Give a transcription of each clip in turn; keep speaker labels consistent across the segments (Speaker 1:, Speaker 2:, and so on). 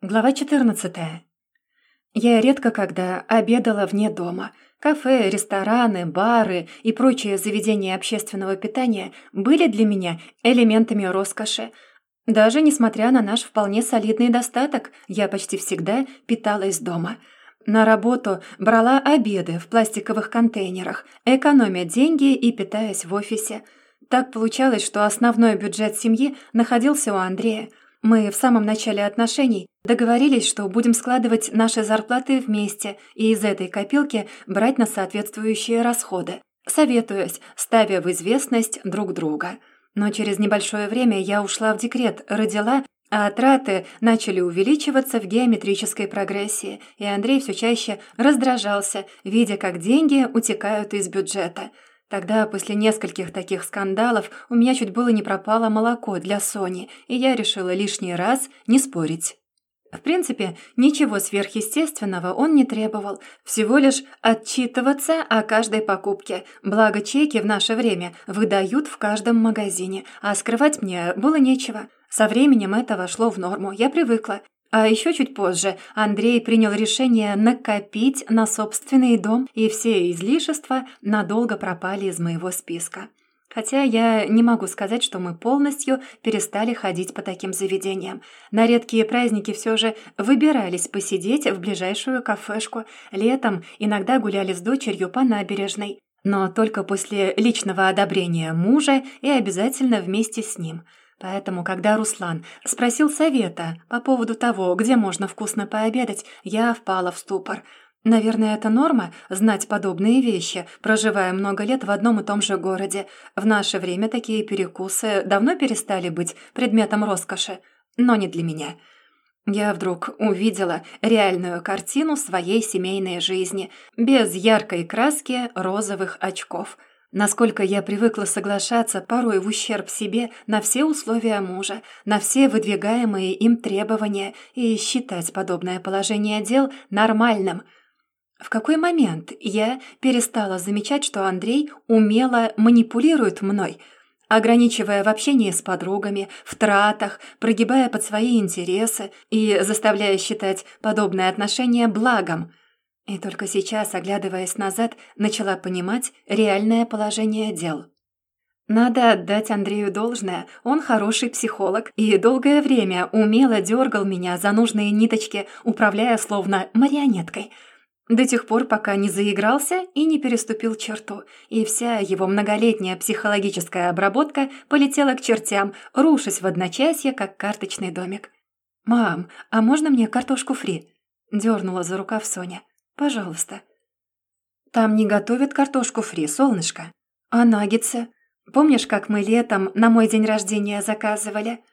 Speaker 1: Глава 14. Я редко когда обедала вне дома. Кафе, рестораны, бары и прочие заведения общественного питания были для меня элементами роскоши. Даже несмотря на наш вполне солидный достаток, я почти всегда питалась дома. На работу брала обеды в пластиковых контейнерах, экономя деньги и питаясь в офисе. Так получалось, что основной бюджет семьи находился у Андрея – мы в самом начале отношений договорились, что будем складывать наши зарплаты вместе и из этой копилки брать на соответствующие расходы, советуясь, ставя в известность друг друга. Но через небольшое время я ушла в декрет, родила, а траты начали увеличиваться в геометрической прогрессии, и Андрей все чаще раздражался, видя, как деньги утекают из бюджета – Тогда, после нескольких таких скандалов, у меня чуть было не пропало молоко для Сони, и я решила лишний раз не спорить. В принципе, ничего сверхъестественного он не требовал, всего лишь отчитываться о каждой покупке, благо чеки в наше время выдают в каждом магазине, а скрывать мне было нечего. Со временем это вошло в норму, я привыкла, а еще чуть позже Андрей принял решение накопить на собственный дом, и все излишества надолго пропали из моего списка. Хотя я не могу сказать, что мы полностью перестали ходить по таким заведениям. На редкие праздники все же выбирались посидеть в ближайшую кафешку. Летом иногда гуляли с дочерью по набережной. Но только после личного одобрения мужа и обязательно вместе с ним – Поэтому, когда Руслан спросил совета по поводу того, где можно вкусно пообедать, я впала в ступор. Наверное, это норма – знать подобные вещи, проживая много лет в одном и том же городе. В наше время такие перекусы давно перестали быть предметом роскоши, но не для меня. Я вдруг увидела реальную картину своей семейной жизни, без яркой краски розовых очков – Насколько я привыкла соглашаться порой в ущерб себе на все условия мужа, на все выдвигаемые им требования и считать подобное положение дел нормальным. В какой момент я перестала замечать, что Андрей умело манипулирует мной, ограничивая в общении с подругами, в тратах, прогибая под свои интересы и заставляя считать подобное отношение благом – и только сейчас, оглядываясь назад, начала понимать реальное положение дел. Надо отдать Андрею должное, он хороший психолог и долгое время умело дергал меня за нужные ниточки, управляя словно марионеткой. До тех пор, пока не заигрался и не переступил черту, и вся его многолетняя психологическая обработка полетела к чертям, рушась в одночасье, как карточный домик. «Мам, а можно мне картошку фри?» – дернула за рукав Соня. Пожалуйста». «Там не готовят картошку фри, солнышко. А наггетсы? Помнишь, как мы летом на мой день рождения заказывали?»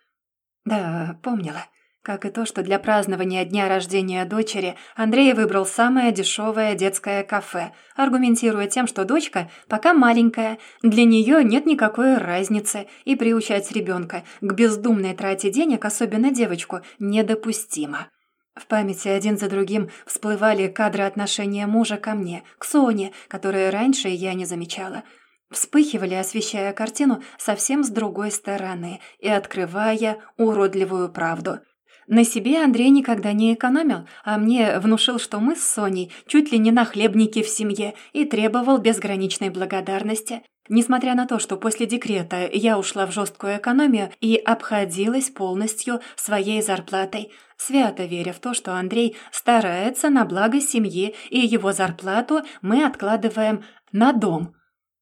Speaker 1: «Да, помнила. Как и то, что для празднования дня рождения дочери Андрей выбрал самое дешевое детское кафе, аргументируя тем, что дочка пока маленькая, для нее нет никакой разницы, и приучать ребенка к бездумной трате денег, особенно девочку, недопустимо. В памяти один за другим всплывали кадры отношения мужа ко мне, к Соне, которые раньше я не замечала. Вспыхивали, освещая картину совсем с другой стороны и открывая уродливую правду. На себе Андрей никогда не экономил, а мне внушил, что мы с Соней чуть ли не нахлебники в семье и требовал безграничной благодарности. Несмотря на то, что после декрета я ушла в жесткую экономию и обходилась полностью своей зарплатой, свято веря в то, что Андрей старается на благо семьи, и его зарплату мы откладываем на дом.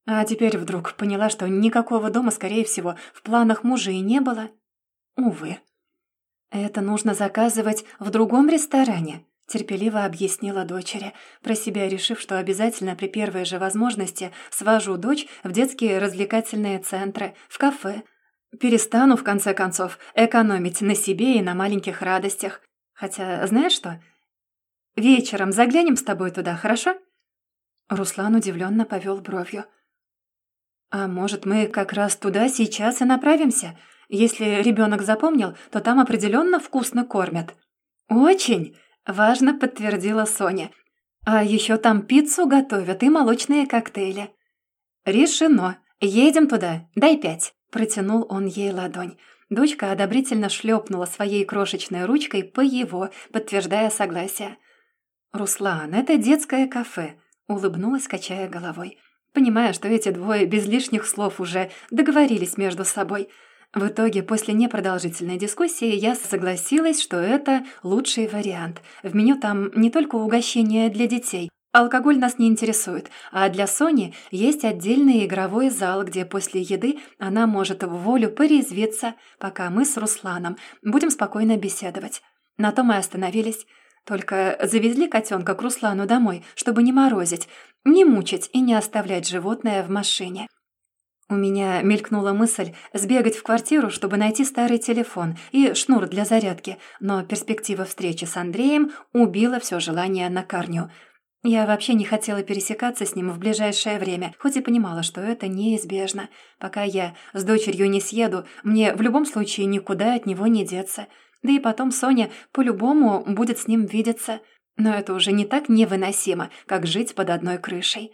Speaker 1: А теперь вдруг поняла, что никакого дома, скорее всего, в планах мужа и не было. Увы. Это нужно заказывать в другом ресторане. Терпеливо объяснила дочери, про себя решив, что обязательно при первой же возможности свожу дочь в детские развлекательные центры, в кафе. Перестану, в конце концов, экономить на себе и на маленьких радостях. Хотя, знаешь что? Вечером заглянем с тобой туда, хорошо?» Руслан удивленно повел бровью. «А может, мы как раз туда сейчас и направимся? Если ребенок запомнил, то там определенно вкусно кормят». «Очень!» Важно подтвердила Соня. А еще там пиццу готовят и молочные коктейли. Решено. Едем туда. Дай пять. Протянул он ей ладонь. Дочка одобрительно шлепнула своей крошечной ручкой по его, подтверждая согласие. «Руслан, это детское кафе», — улыбнулась, качая головой, понимая, что эти двое без лишних слов уже договорились между собой. В итоге, после непродолжительной дискуссии, я согласилась, что это лучший вариант. В меню там не только угощения для детей, Алкоголь нас не интересует, а для Сони есть отдельный игровой зал, где после еды она может в волю порезвиться, пока мы с Русланом будем спокойно беседовать. На том и остановились. Только завезли котенка к Руслану домой, чтобы не морозить, не мучить и не оставлять животное в машине. У меня мелькнула мысль сбегать в квартиру, чтобы найти старый телефон и шнур для зарядки, но перспектива встречи с Андреем убила все желание на корню – я вообще не хотела пересекаться с ним в ближайшее время, хоть и понимала, что это неизбежно. Пока я с дочерью не съеду, мне в любом случае никуда от него не деться. Да и потом Соня по-любому будет с ним видеться. Но это уже не так невыносимо, как жить под одной крышей.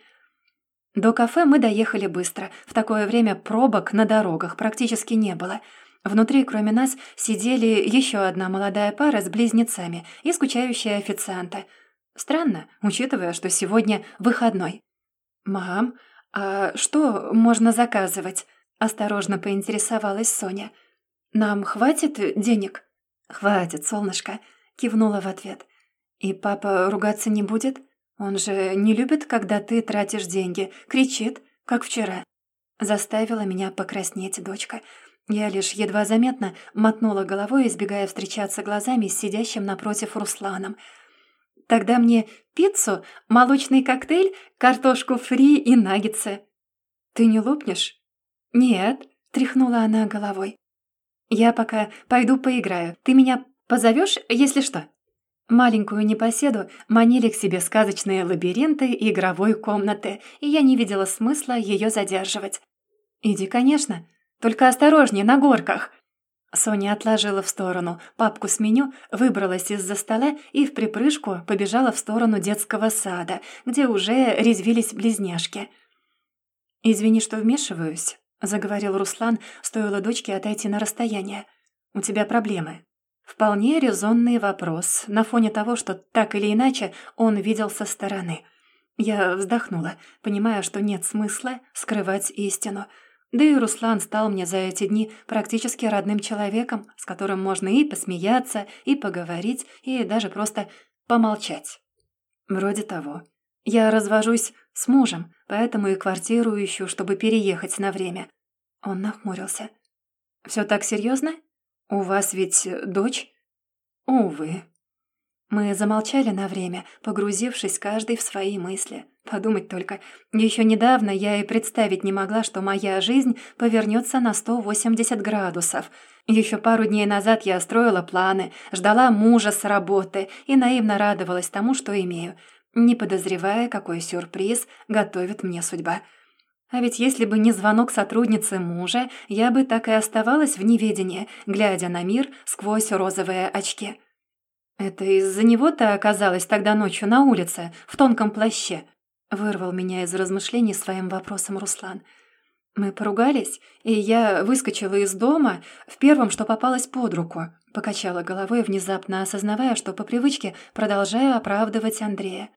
Speaker 1: До кафе мы доехали быстро. В такое время пробок на дорогах практически не было. Внутри, кроме нас, сидели еще одна молодая пара с близнецами и скучающая официанта – Странно, учитывая, что сегодня выходной. «Мам, а что можно заказывать?» – осторожно поинтересовалась Соня. «Нам хватит денег?» «Хватит, солнышко», – кивнула в ответ. «И папа ругаться не будет? Он же не любит, когда ты тратишь деньги, кричит, как вчера». Заставила меня покраснеть дочка. Я лишь едва заметно мотнула головой, избегая встречаться глазами с сидящим напротив Русланом – Тогда мне пиццу, молочный коктейль, картошку фри и наггетсы. Ты не лопнешь? Нет, тряхнула она головой. Я пока пойду поиграю. Ты меня позовешь, если что? Маленькую непоседу манили к себе сказочные лабиринты игровой комнаты, и я не видела смысла ее задерживать. «Иди, конечно. Только осторожнее, на горках!» Соня отложила в сторону папку с меню, выбралась из-за стола и в припрыжку побежала в сторону детского сада, где уже резвились близняшки. «Извини, что вмешиваюсь», — заговорил Руслан, стоило дочке отойти на расстояние. «У тебя проблемы». Вполне резонный вопрос, на фоне того, что так или иначе он видел со стороны. Я вздохнула, понимая, что нет смысла скрывать истину — да и Руслан стал мне за эти дни практически родным человеком, с которым можно и посмеяться, и поговорить, и даже просто помолчать. Вроде того. Я развожусь с мужем, поэтому и квартиру ищу, чтобы переехать на время. Он нахмурился. «Все так серьезно? У вас ведь дочь?» «Увы». Мы замолчали на время, погрузившись каждый в свои мысли. Подумать только, еще недавно я и представить не могла, что моя жизнь повернется на 180 градусов. Еще пару дней назад я строила планы, ждала мужа с работы и наивно радовалась тому, что имею, не подозревая, какой сюрприз готовит мне судьба. А ведь если бы не звонок сотрудницы мужа, я бы так и оставалась в неведении, глядя на мир сквозь розовые очки. Это из-за него ты оказалась тогда ночью на улице, в тонком плаще. Вырвал меня из размышлений своим вопросом Руслан. Мы поругались, и я выскочила из дома в первом, что попалось под руку. Покачала головой, внезапно осознавая, что по привычке продолжаю оправдывать Андрея.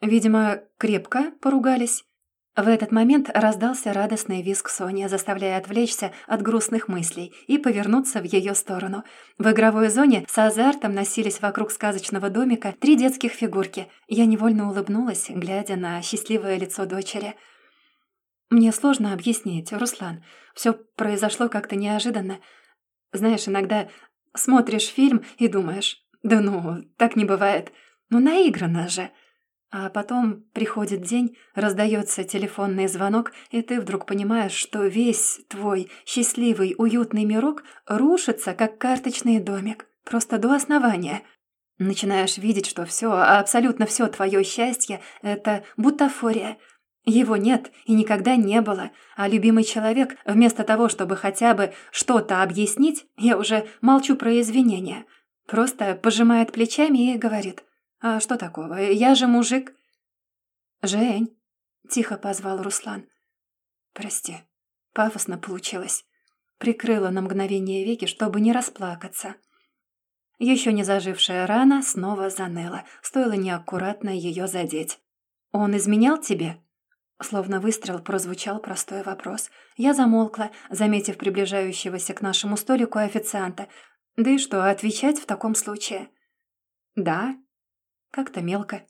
Speaker 1: Видимо, крепко поругались. В этот момент раздался радостный визг Сони, заставляя отвлечься от грустных мыслей и повернуться в ее сторону. В игровой зоне с азартом носились вокруг сказочного домика три детских фигурки. Я невольно улыбнулась, глядя на счастливое лицо дочери. «Мне сложно объяснить, Руслан. Все произошло как-то неожиданно. Знаешь, иногда смотришь фильм и думаешь, да ну, так не бывает. Ну, наиграно же». А потом приходит день, раздается телефонный звонок, и ты вдруг понимаешь, что весь твой счастливый, уютный мирок рушится, как карточный домик, просто до основания. Начинаешь видеть, что все, абсолютно все твое счастье — это бутафория. Его нет и никогда не было, а любимый человек, вместо того, чтобы хотя бы что-то объяснить, я уже молчу про извинения, просто пожимает плечами и говорит «А что такого? Я же мужик». «Жень», — тихо позвал Руслан. «Прости, пафосно получилось. Прикрыла на мгновение веки, чтобы не расплакаться. Еще не зажившая рана снова заныла, стоило неаккуратно ее задеть. «Он изменял тебе?» Словно выстрел прозвучал простой вопрос. Я замолкла, заметив приближающегося к нашему столику официанта. Да и что, отвечать в таком случае? «Да?» Как-то мелко.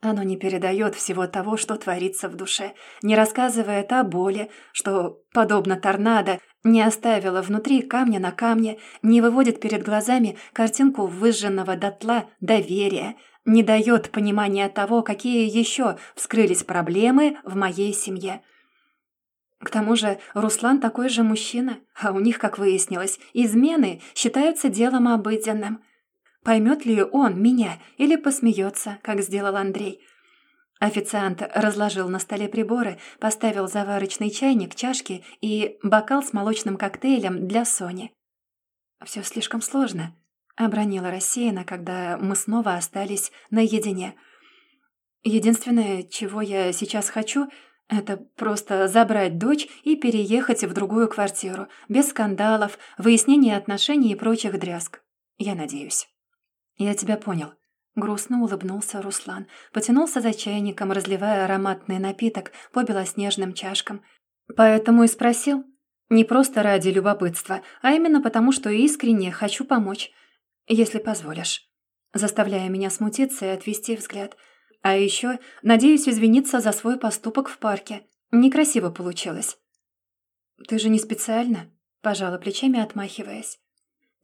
Speaker 1: Оно не передает всего того, что творится в душе, не рассказывает о боли, что, подобно торнадо, не оставила внутри камня на камне, не выводит перед глазами картинку выжженного дотла доверия, не дает понимания того, какие еще вскрылись проблемы в моей семье. К тому же Руслан такой же мужчина, а у них, как выяснилось, измены считаются делом обыденным. Поймет ли он меня или посмеется, как сделал Андрей – Официант разложил на столе приборы, поставил заварочный чайник, чашки и бокал с молочным коктейлем для Сони. «Все слишком сложно», — обронила рассеянно, когда мы снова остались наедине. «Единственное, чего я сейчас хочу, это просто забрать дочь и переехать в другую квартиру, без скандалов, выяснения отношений и прочих дрязг. Я надеюсь». «Я тебя понял», Грустно улыбнулся Руслан, потянулся за чайником, разливая ароматный напиток по белоснежным чашкам. Поэтому и спросил. Не просто ради любопытства, а именно потому, что искренне хочу помочь, если позволишь. Заставляя меня смутиться и отвести взгляд. А еще надеюсь извиниться за свой поступок в парке. Некрасиво получилось. «Ты же не специально?» – пожала плечами, отмахиваясь.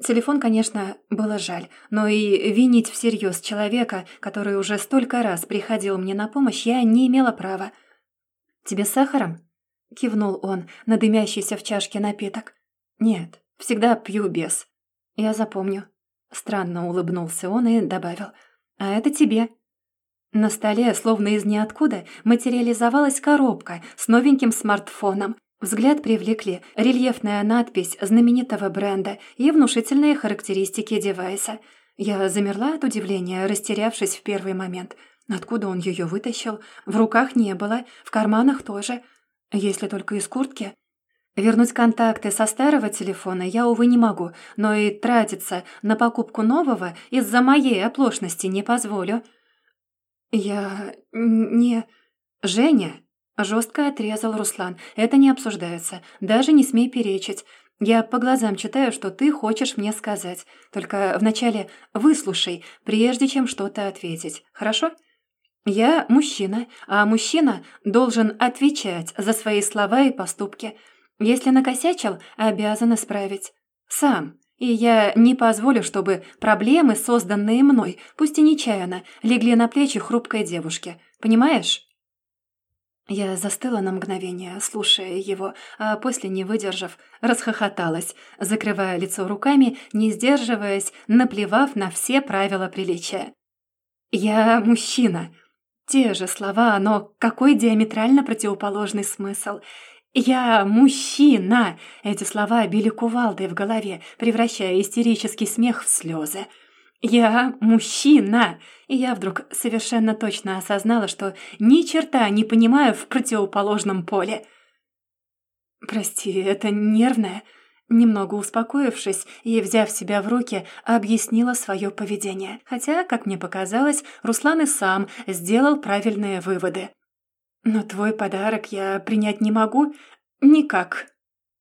Speaker 1: Телефон, конечно, было жаль, но и винить всерьез человека, который уже столько раз приходил мне на помощь, я не имела права. «Тебе сахаром?» — кивнул он на дымящийся в чашке напиток. «Нет, всегда пью без. Я запомню». Странно улыбнулся он и добавил. «А это тебе». На столе, словно из ниоткуда, материализовалась коробка с новеньким смартфоном — Взгляд привлекли рельефная надпись знаменитого бренда и внушительные характеристики девайса. Я замерла от удивления, растерявшись в первый момент. Откуда он ее вытащил? В руках не было, в карманах тоже. Если только из куртки. Вернуть контакты со старого телефона я, увы, не могу, но и тратиться на покупку нового из-за моей оплошности не позволю. «Я... не... Женя...» Жестко отрезал Руслан. «Это не обсуждается. Даже не смей перечить. Я по глазам читаю, что ты хочешь мне сказать. Только вначале выслушай, прежде чем что-то ответить. Хорошо?» «Я мужчина, а мужчина должен отвечать за свои слова и поступки. Если накосячил, обязан исправить. Сам. И я не позволю, чтобы проблемы, созданные мной, пусть и нечаянно, легли на плечи хрупкой девушки. Понимаешь?» Я застыла на мгновение, слушая его, а после, не выдержав, расхохоталась, закрывая лицо руками, не сдерживаясь, наплевав на все правила приличия. «Я мужчина». Те же слова, но какой диаметрально противоположный смысл. «Я мужчина!» Эти слова били кувалдой в голове, превращая истерический смех в слезы. «Я мужчина!» И я вдруг совершенно точно осознала, что ни черта не понимаю в противоположном поле. «Прости, это нервное...» Немного успокоившись и взяв себя в руки, объяснила свое поведение. Хотя, как мне показалось, Руслан и сам сделал правильные выводы. «Но твой подарок я принять не могу никак».